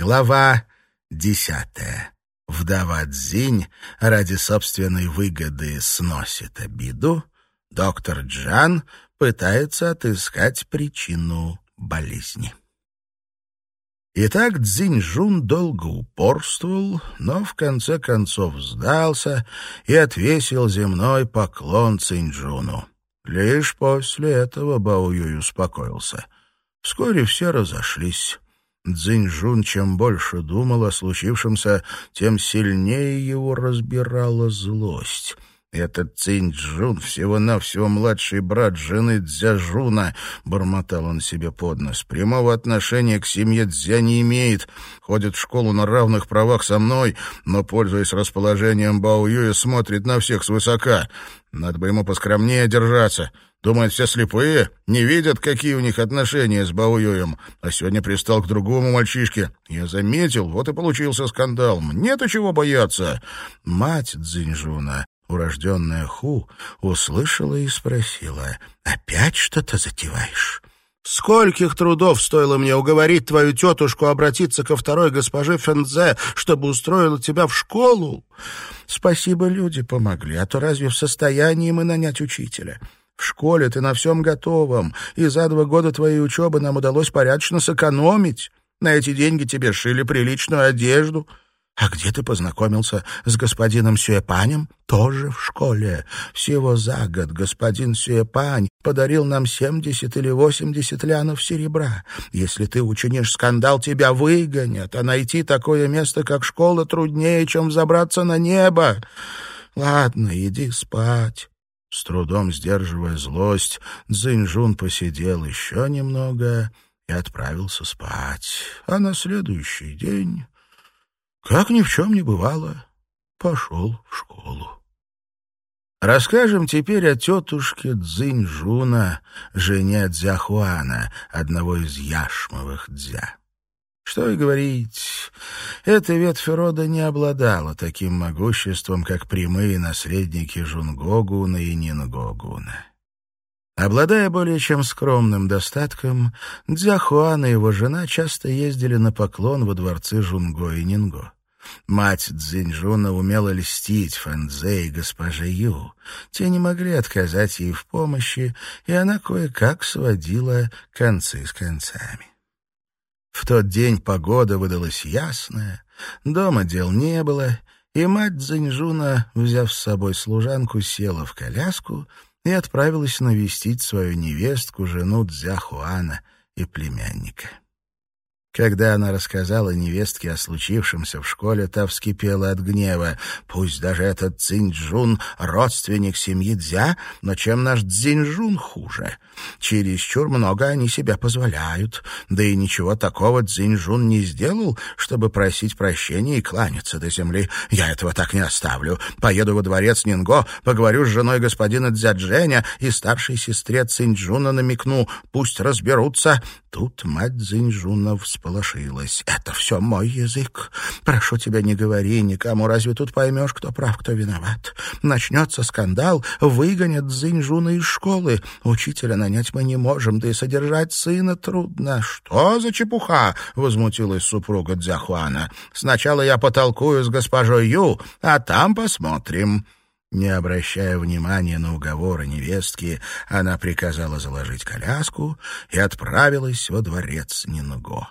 Глава десятая. Вдова Цзинь ради собственной выгоды сносит обиду. Доктор Джан пытается отыскать причину болезни. Итак, Цзиньжун долго упорствовал, но в конце концов сдался и отвесил земной поклон Циньчжуну. Лишь после этого Бао Юй успокоился. Вскоре все разошлись. Цзиньжун чем больше думал о случившемся, тем сильнее его разбирала злость — «Этот Цинь-Джун всего-навсего младший брат жены Дзяжуна», — бормотал он себе под нос. «Прямого отношения к семье Дзя не имеет. Ходит в школу на равных правах со мной, но, пользуясь расположением Бао Юя, смотрит на всех свысока. Надо бы ему поскромнее держаться». Думают, все слепые, не видят, какие у них отношения с Баоюем. А сегодня пристал к другому мальчишке. Я заметил, вот и получился скандал. Мне-то чего бояться? Мать Цзиньжуна урожденная Ху, услышала и спросила, «Опять что-то затеваешь?» Скольких трудов стоило мне уговорить твою тетушку обратиться ко второй госпоже Фензе, чтобы устроила тебя в школу? Спасибо, люди помогли, а то разве в состоянии мы нанять учителя? В школе ты на всем готовом, и за два года твоей учебы нам удалось порядочно сэкономить. На эти деньги тебе шили приличную одежду, а где ты познакомился с господином Сюэпанем? Тоже в школе. Всего за год господин Сюэпань подарил нам семьдесят или восемьдесят лянов серебра. Если ты учинишь скандал, тебя выгонят, а найти такое место, как школа, труднее, чем забраться на небо. Ладно, иди спать. С трудом сдерживая злость, Цзиньжун посидел еще немного и отправился спать. А на следующий день как ни в чем не бывало, пошел в школу. Расскажем теперь о тетушке Цзиньжуна, жене Дзяхуана, одного из яшмовых дзя. Что и говорить, эта ветвь рода не обладала таким могуществом, как прямые наследники Жунгогуна и Нингогуна. Обладая более чем скромным достатком, Дзяхуан и его жена часто ездили на поклон во дворцы Жунго и Нинго. Мать Цзиньжуна умела льстить Фэнзе и госпоже Ю. Те не могли отказать ей в помощи, и она кое-как сводила концы с концами. В тот день погода выдалась ясная, дома дел не было, и мать Цзиньжуна, взяв с собой служанку, села в коляску — и отправилась навестить свою невестку, жену Дзяхуана и племянника. Когда она рассказала невестке о случившемся в школе, та вскипела от гнева. «Пусть даже этот Цинджун — родственник семьи Дзя, но чем наш Цзиньжун хуже? Чересчур много они себя позволяют. Да и ничего такого Цзиньжун не сделал, чтобы просить прощения и кланяться до земли. Я этого так не оставлю. Поеду во дворец Нинго, поговорю с женой господина Дзядженя и старшей сестре Цинджуна намекну. Пусть разберутся». Тут мать Цзиньжуна всполошилась. «Это все мой язык. Прошу тебя, не говори никому. Разве тут поймешь, кто прав, кто виноват? Начнется скандал, выгонят Цзиньжуна из школы. Учителя нанять мы не можем, да и содержать сына трудно». «Что за чепуха?» — возмутилась супруга Дзяхуана. «Сначала я потолкую с госпожой Ю, а там посмотрим». Не обращая внимания на уговоры невестки, она приказала заложить коляску и отправилась во дворец Нинго.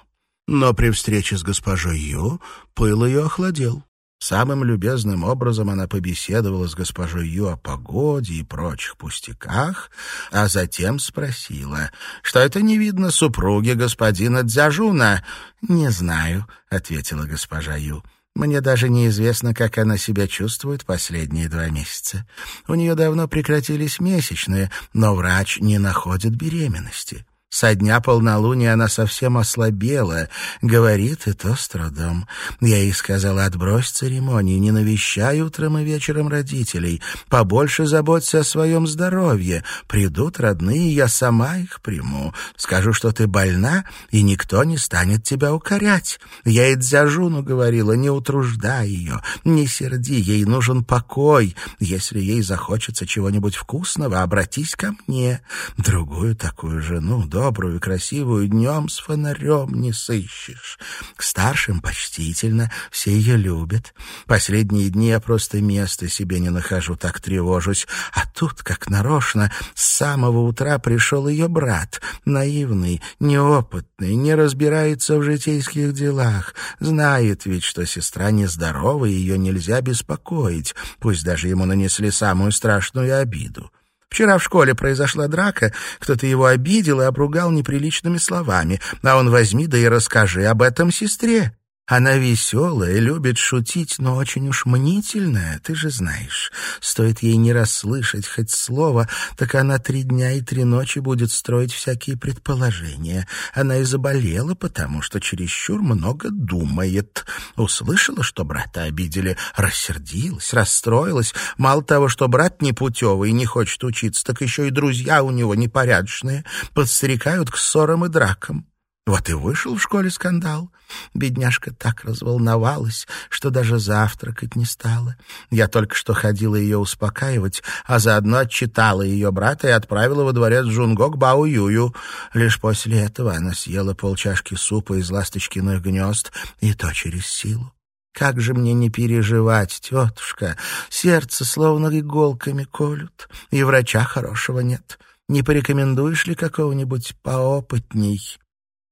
Но при встрече с госпожой Ю пыл ее охладел. Самым любезным образом она побеседовала с госпожой Ю о погоде и прочих пустяках, а затем спросила, что это не видно супруги господина Дзяжуна. «Не знаю», — ответила госпожа Ю. Мне даже неизвестно, как она себя чувствует последние два месяца. У нее давно прекратились месячные, но врач не находит беременности. Со дня полнолуния она совсем ослабела, говорит, и то с трудом. Я ей сказала, отбрось церемонии, не навещай утром и вечером родителей, побольше заботься о своем здоровье. Придут родные, я сама их приму. Скажу, что ты больна, и никто не станет тебя укорять. Я и Дзяжуну говорила, не утруждай ее, не серди, ей нужен покой. Если ей захочется чего-нибудь вкусного, обратись ко мне. Другую такую жену, добрую, красивую, днем с фонарем не сыщешь. К старшим почтительно, все ее любят. Последние дни я просто места себе не нахожу, так тревожусь. А тут, как нарочно, с самого утра пришел ее брат, наивный, неопытный, не разбирается в житейских делах, знает ведь, что сестра нездорова, и ее нельзя беспокоить, пусть даже ему нанесли самую страшную обиду. Вчера в школе произошла драка, кто-то его обидел и обругал неприличными словами, а он возьми да и расскажи об этом сестре. Она веселая, любит шутить, но очень уж мнительная, ты же знаешь. Стоит ей не расслышать хоть слово, так она три дня и три ночи будет строить всякие предположения. Она и заболела, потому что чересчур много думает. Услышала, что брата обидели, рассердилась, расстроилась. Мало того, что брат непутевый и не хочет учиться, так еще и друзья у него непорядочные, подстерекают к ссорам и дракам. Вот и вышел в школе скандал. Бедняжка так разволновалась, что даже завтракать не стала. Я только что ходила ее успокаивать, а заодно отчитала ее брата и отправила во дворец Джунго к Бао Юю. Лишь после этого она съела полчашки супа из ласточкиных гнезд, и то через силу. Как же мне не переживать, тетушка? Сердце словно иголками колют, и врача хорошего нет. Не порекомендуешь ли какого-нибудь поопытней?»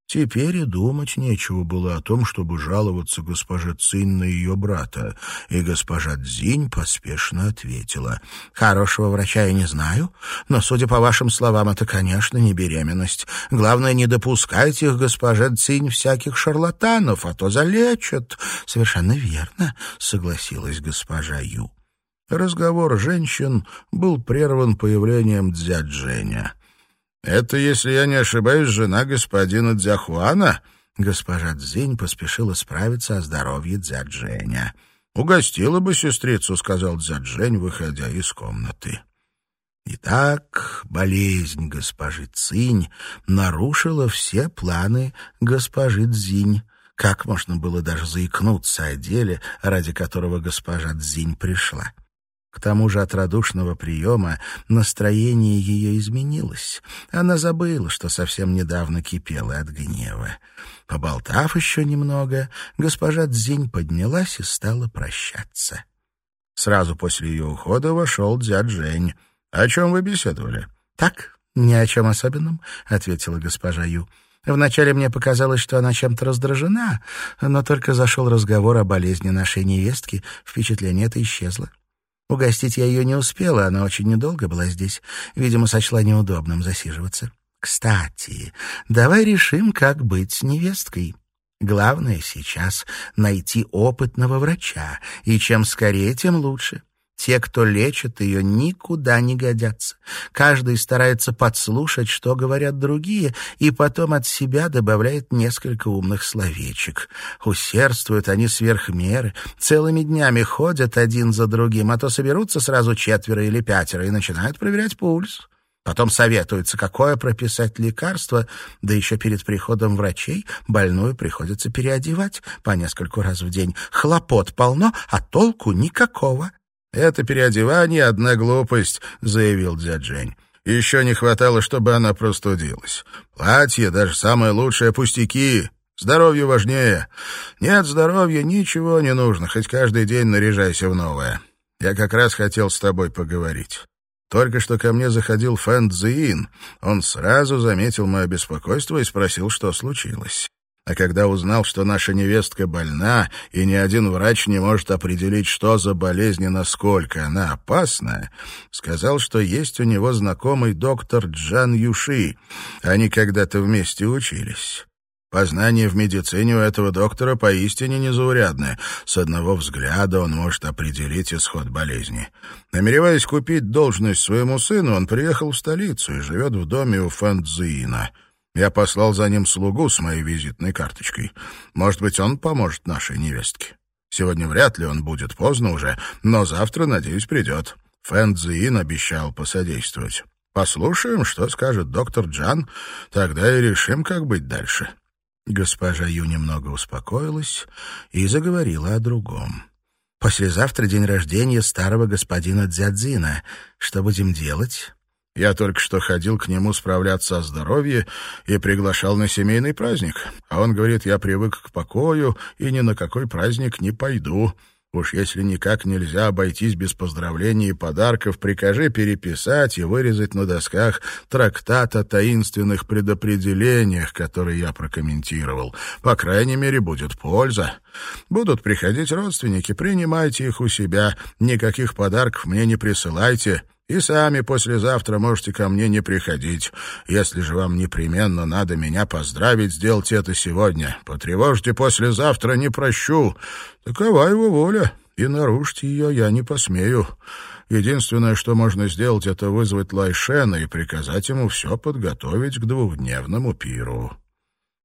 Теперь и думать нечего было о том, чтобы жаловаться госпоже Цинь на ее брата, и госпожа Цзинь поспешно ответила. «Хорошего врача я не знаю, но, судя по вашим словам, это, конечно, не беременность. Главное, не допускайте их, госпожа Цинь, всяких шарлатанов, а то залечат». «Совершенно верно», — согласилась госпожа Ю. Разговор женщин был прерван появлением дядь Женя. «Это, если я не ошибаюсь, жена господина Дзяхуана?» Госпожа Цзинь поспешила справиться о здоровье Дзядженя. «Угостила бы сестрицу», — сказал Дзяджень, выходя из комнаты. Итак, болезнь госпожи Цинь нарушила все планы госпожи Цзинь. Как можно было даже заикнуться о деле, ради которого госпожа Цзинь пришла? К тому же от радушного приема настроение ее изменилось. Она забыла, что совсем недавно кипела от гнева. Поболтав еще немного, госпожа Дзинь поднялась и стала прощаться. Сразу после ее ухода вошел дядь Жень. «О чем вы беседовали?» «Так, ни о чем особенном», — ответила госпожа Ю. Вначале мне показалось, что она чем-то раздражена, но только зашел разговор о болезни нашей невестки, впечатление это исчезло. Угостить я ее не успела, она очень недолго была здесь. Видимо, сочла неудобным засиживаться. Кстати, давай решим, как быть с невесткой. Главное сейчас — найти опытного врача, и чем скорее, тем лучше. Те, кто лечит ее, никуда не годятся. Каждый старается подслушать, что говорят другие, и потом от себя добавляет несколько умных словечек. Усердствуют они сверх меры, целыми днями ходят один за другим, а то соберутся сразу четверо или пятеро и начинают проверять пульс. Потом советуются, какое прописать лекарство, да еще перед приходом врачей больную приходится переодевать по нескольку раз в день. Хлопот полно, а толку никакого. «Это переодевание — одна глупость», — заявил дядь Жень. «Еще не хватало, чтобы она простудилась. Платье, даже самое лучшее, пустяки. Здоровье важнее. Нет здоровья, ничего не нужно, хоть каждый день наряжайся в новое. Я как раз хотел с тобой поговорить». Только что ко мне заходил Фэн Цзиин. Он сразу заметил мое беспокойство и спросил, что случилось. А когда узнал, что наша невестка больна, и ни один врач не может определить, что за болезнь и насколько она опасна, сказал, что есть у него знакомый доктор Джан Юши. Они когда-то вместе учились. Познание в медицине у этого доктора поистине незаурядное. С одного взгляда он может определить исход болезни. Намереваясь купить должность своему сыну, он приехал в столицу и живет в доме у Фэнцзиина — я послал за ним слугу с моей визитной карточкой. Может быть, он поможет нашей невестке. Сегодня вряд ли он будет поздно уже, но завтра, надеюсь, придет. Фэн Цзиин обещал посодействовать. Послушаем, что скажет доктор Джан, тогда и решим, как быть дальше». Госпожа Ю немного успокоилась и заговорила о другом. «Послезавтра день рождения старого господина Дзядзина. Что будем делать?» Я только что ходил к нему справляться о здоровье и приглашал на семейный праздник. А он говорит, я привык к покою и ни на какой праздник не пойду. Уж если никак нельзя обойтись без поздравлений и подарков, прикажи переписать и вырезать на досках трактат о таинственных предопределениях, которые я прокомментировал. По крайней мере, будет польза. Будут приходить родственники, принимайте их у себя. Никаких подарков мне не присылайте. И сами послезавтра можете ко мне не приходить. Если же вам непременно надо меня поздравить, сделайте это сегодня. Потревожьте послезавтра, не прощу. Такова его воля, и нарушить ее я не посмею. Единственное, что можно сделать, это вызвать Лайшена и приказать ему все подготовить к двухдневному пиру.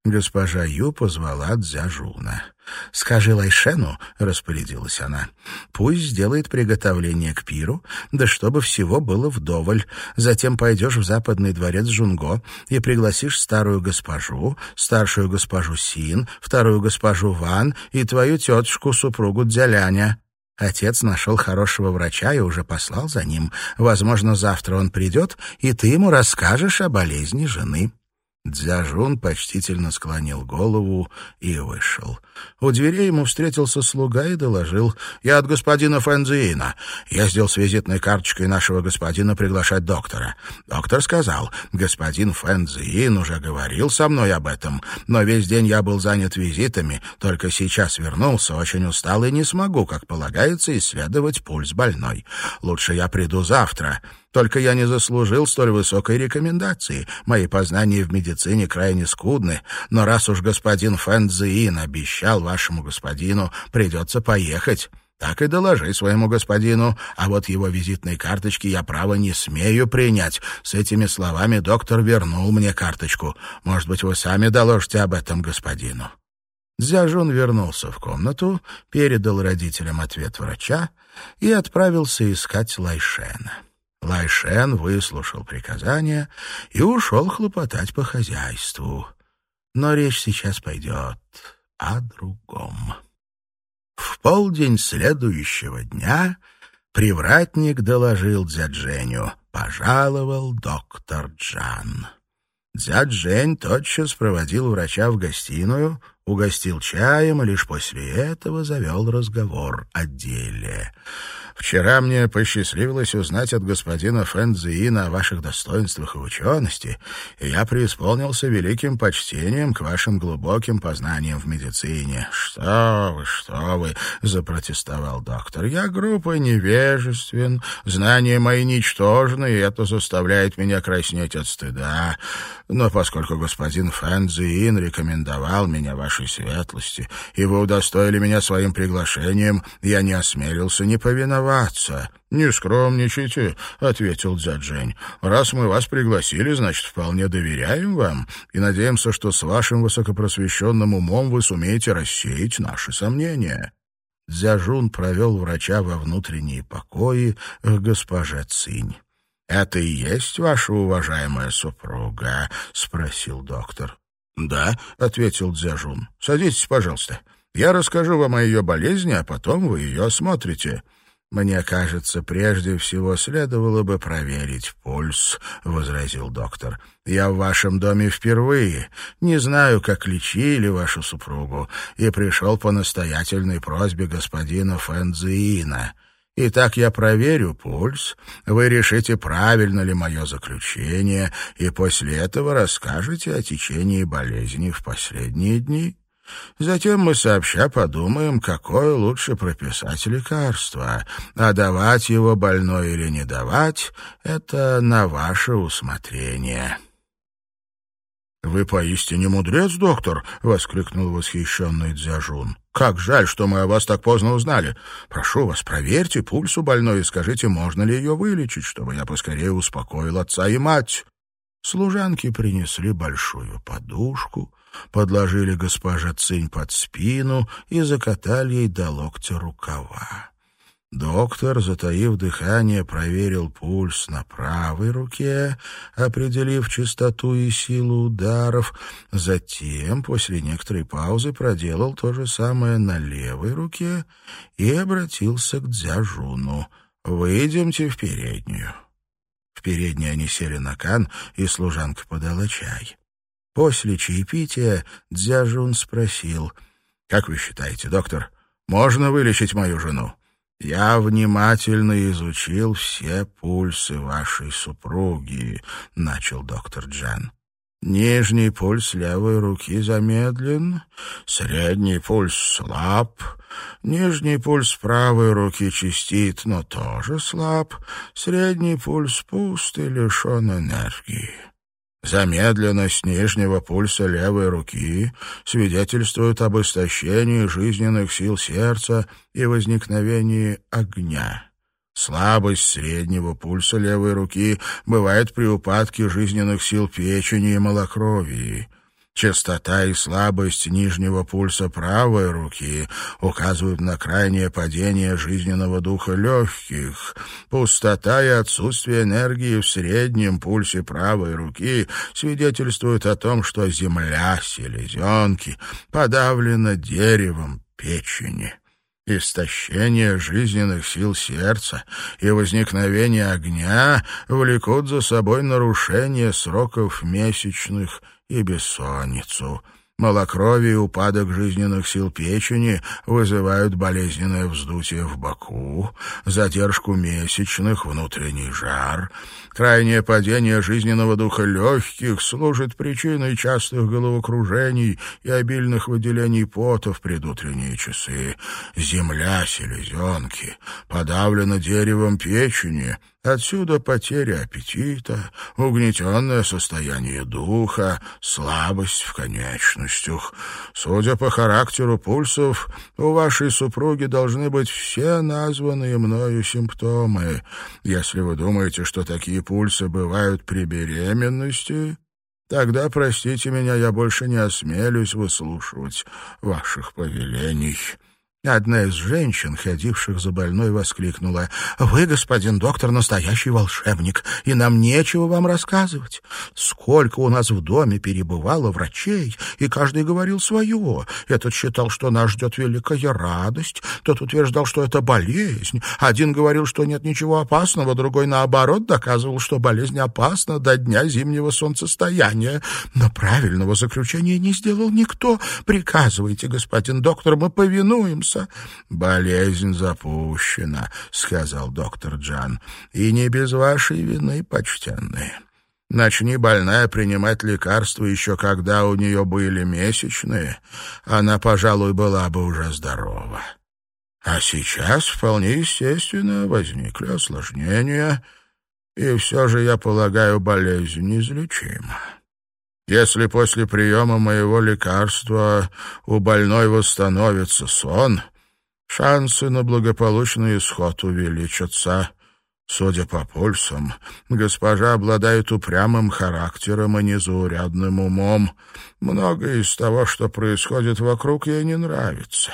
Госпожа Ю позвала Дзяжуна. «Скажи Лайшену», — распорядилась она, — «пусть сделает приготовление к пиру, да чтобы всего было вдоволь. Затем пойдешь в западный дворец Жунго и пригласишь старую госпожу, старшую госпожу Син, вторую госпожу Ван и твою тетушку, супругу Дзяляня». Отец нашел хорошего врача и уже послал за ним. Возможно, завтра он придет, и ты ему расскажешь о болезни жены. Дзяжун почтительно склонил голову и вышел. У дверей ему встретился слуга и доложил. «Я от господина Фэнзиина. Ездил с визитной карточкой нашего господина приглашать доктора. Доктор сказал, господин Фэнзиин уже говорил со мной об этом, но весь день я был занят визитами, только сейчас вернулся, очень устал и не смогу, как полагается, исследовать пульс больной. Лучше я приду завтра». Только я не заслужил столь высокой рекомендации. Мои познания в медицине крайне скудны, но раз уж господин Фэн Цзиин обещал вашему господину, придется поехать. Так и доложи своему господину, а вот его визитной карточки я право не смею принять. С этими словами доктор вернул мне карточку. Может быть, вы сами доложите об этом господину». Дзяжун вернулся в комнату, передал родителям ответ врача и отправился искать Лайшена. Лайшен выслушал приказание и ушел хлопотать по хозяйству. Но речь сейчас пойдет о другом. В полдень следующего дня привратник доложил Дзядженю. Пожаловал доктор Джан. Дзяджень тотчас проводил врача в гостиную, угостил чаем и лишь после этого завел разговор о деле. Вчера мне посчастливилось узнать от господина Фэнзиина о ваших достоинствах и учености, и я преисполнился великим почтением к вашим глубоким познаниям в медицине. Что вы, что вы, — запротестовал доктор. Я группой невежествен, знания мои ничтожны, и это заставляет меня краснеть от стыда. Но поскольку господин Фэнзиин рекомендовал меня вашей светлости, и вы удостоили меня своим приглашением, я не осмелился не повиноваться. «Не скромничайте», — ответил Дзяджень. «Раз мы вас пригласили, значит, вполне доверяем вам и надеемся, что с вашим высокопросвещенным умом вы сумеете рассеять наши сомнения». Дзяжун провел врача во внутренние покои к госпоже Цинь. «Это и есть ваша уважаемая супруга?» — спросил доктор. «Да», — ответил Дзяжун. «Садитесь, пожалуйста. Я расскажу вам о ее болезни, а потом вы ее осмотрите». «Мне кажется, прежде всего следовало бы проверить пульс», — возразил доктор. «Я в вашем доме впервые, не знаю, как лечили вашу супругу, и пришел по настоятельной просьбе господина Фэнзиина. Итак, я проверю пульс, вы решите, правильно ли мое заключение, и после этого расскажете о течении болезни в последние дни». Затем мы сообща подумаем, какое лучше прописать лекарство, а давать его больной или не давать — это на ваше усмотрение». «Вы поистине мудрец, доктор!» — воскликнул восхищенный Дзяжун. «Как жаль, что мы о вас так поздно узнали. Прошу вас, проверьте пульс у больной и скажите, можно ли ее вылечить, чтобы я поскорее успокоил отца и мать». Служанки принесли большую подушку, подложили госпоже Цинь под спину и закатали ей до локтя рукава. Доктор, затаив дыхание, проверил пульс на правой руке, определив частоту и силу ударов. Затем, после некоторой паузы, проделал то же самое на левой руке и обратился к Дзяжуну. «Выйдемте в переднюю». В передней они сели на кан, и служанка подала чай. После чаепития Дзяжун спросил, «Как вы считаете, доктор, можно вылечить мою жену?» «Я внимательно изучил все пульсы вашей супруги», — начал доктор Джан. Нижний пульс левой руки замедлен, средний пульс слаб, нижний пульс правой руки частит, но тоже слаб, средний пульс пуст и лишен энергии. Замедленность нижнего пульса левой руки свидетельствует об истощении жизненных сил сердца и возникновении огня. Слабость среднего пульса левой руки бывает при упадке жизненных сил печени и малокровии. Частота и слабость нижнего пульса правой руки указывают на крайнее падение жизненного духа легких. Пустота и отсутствие энергии в среднем пульсе правой руки свидетельствуют о том, что земля селезенки подавлена деревом печени. Истощение жизненных сил сердца и возникновение огня влекут за собой нарушение сроков месячных и бессонницу. Малокровие и упадок жизненных сил печени вызывают болезненное вздутие в боку, задержку месячных, внутренний жар. Крайнее падение жизненного духа легких служит причиной частых головокружений и обильных выделений пота в предутренние часы. Земля селезенки подавлена деревом печени — Отсюда потеря аппетита, угнетенное состояние духа, слабость в конечностях. Судя по характеру пульсов, у вашей супруги должны быть все названные мною симптомы. Если вы думаете, что такие пульсы бывают при беременности, тогда, простите меня, я больше не осмелюсь выслушивать ваших повелений». Одна из женщин, ходивших за больной, воскликнула. «Вы, господин доктор, настоящий волшебник, и нам нечего вам рассказывать. Сколько у нас в доме перебывало врачей, и каждый говорил свое. Этот считал, что нас ждет великая радость, тот утверждал, что это болезнь. Один говорил, что нет ничего опасного, другой, наоборот, доказывал, что болезнь опасна до дня зимнего солнцестояния. Но правильного заключения не сделал никто. Приказывайте, господин доктор, мы повинуемся вируса. «Болезнь запущена», — сказал доктор Джан, — «и не без вашей вины, почтенные». Начни больная принимать лекарства еще когда у нее были месячные, она, пожалуй, была бы уже здорова. А сейчас вполне естественно возникли осложнения, и все же, я полагаю, болезнь неизлечима. Если после приема моего лекарства у больной восстановится сон, шансы на благополучный исход увеличатся. Судя по пульсам, госпожа обладает упрямым характером и незаурядным умом. Многое из того, что происходит вокруг, ей не нравится.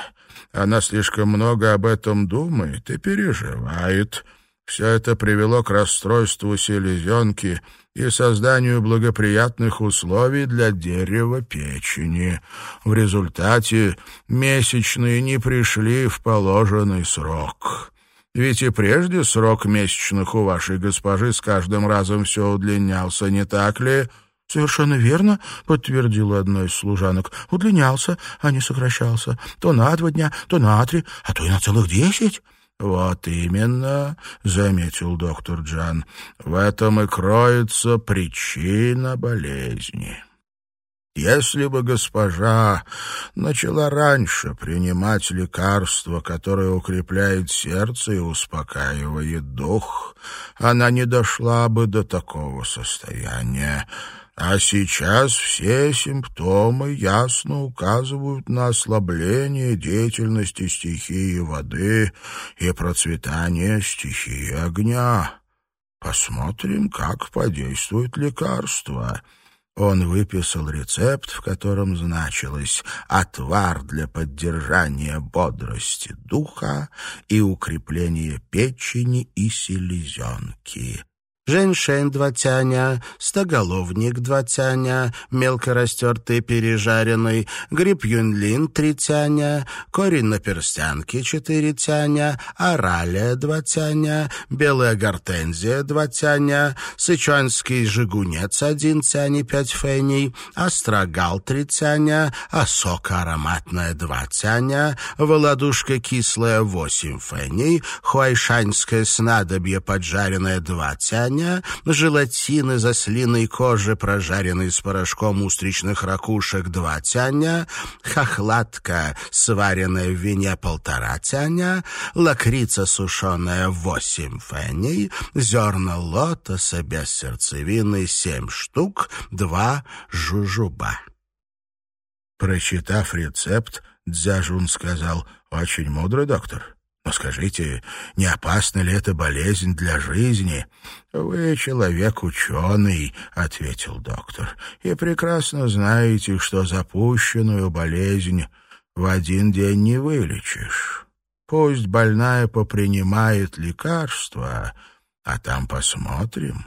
Она слишком много об этом думает и переживает. Все это привело к расстройству селезенки и созданию благоприятных условий для дерева печени. В результате месячные не пришли в положенный срок. Ведь и прежде срок месячных у вашей госпожи с каждым разом все удлинялся, не так ли?» «Совершенно верно», — подтвердила одна из служанок. «Удлинялся, а не сокращался. То на два дня, то на три, а то и на целых десять». «Вот именно», — заметил доктор Джан, — «в этом и кроется причина болезни». Если бы госпожа начала раньше принимать лекарство, которое укрепляет сердце и успокаивает дух, она не дошла бы до такого состояния. А сейчас все симптомы ясно указывают на ослабление деятельности стихии воды и процветание стихии огня. Посмотрим, как подействует лекарство. Он выписал рецепт, в котором значилось «отвар для поддержания бодрости духа и укрепления печени и селезенки». Женьшень два тяня, стоголовник два тяня, мелко растертый пережаренный, гриб юнлин три тяня, корень на перстянке четыре тяня, оралия два тяня, белая гортензия два тяня, сычуанский жигунец один тяни пять феней, острогал три тяня, осока ароматная два тяня, володушка кислая восемь феней, хуайшанское снадобье поджаренное два тяня, желатин из ослиной кожи, прожаренный с порошком устричных ракушек два тяня, хохлатка, сваренная в вине полтора тяня, лакрица сушеная восемь феней, зерна лотоса без сердцевины семь штук, два жужуба. Прочитав рецепт, Дзяжун сказал, «Очень мудрый доктор. Но скажите, не опасна ли эта болезнь для жизни? Вы человек ученый, — ответил доктор, — и прекрасно знаете, что запущенную болезнь в один день не вылечишь. Пусть больная попринимает лекарства, а там посмотрим.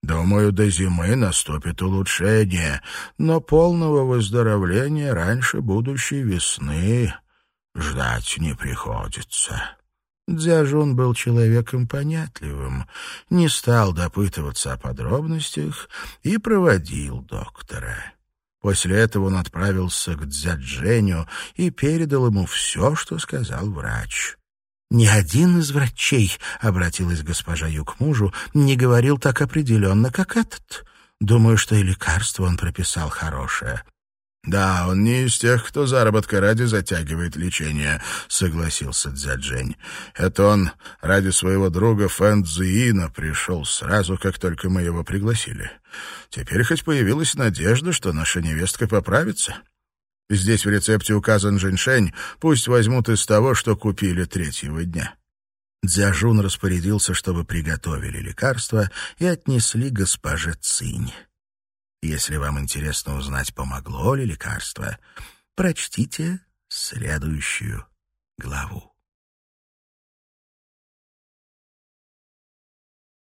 Думаю, до зимы наступит улучшение, но полного выздоровления раньше будущей весны ждать не приходится. Дзяжун был человеком понятливым, не стал допытываться о подробностях и проводил доктора. После этого он отправился к Дзядженю и передал ему все, что сказал врач. «Ни один из врачей, — обратилась госпожа Ю к мужу, — не говорил так определенно, как этот. Думаю, что и лекарство он прописал хорошее. «Да, он не из тех, кто заработка ради затягивает лечение», — согласился Дзяджень. «Это он ради своего друга Фэн Цзиина пришел сразу, как только мы его пригласили. Теперь хоть появилась надежда, что наша невестка поправится. Здесь в рецепте указан женьшень, пусть возьмут из того, что купили третьего дня». Дзяжун распорядился, чтобы приготовили лекарство и отнесли госпоже Цинь. Если вам интересно узнать, помогло ли лекарство, прочтите следующую главу.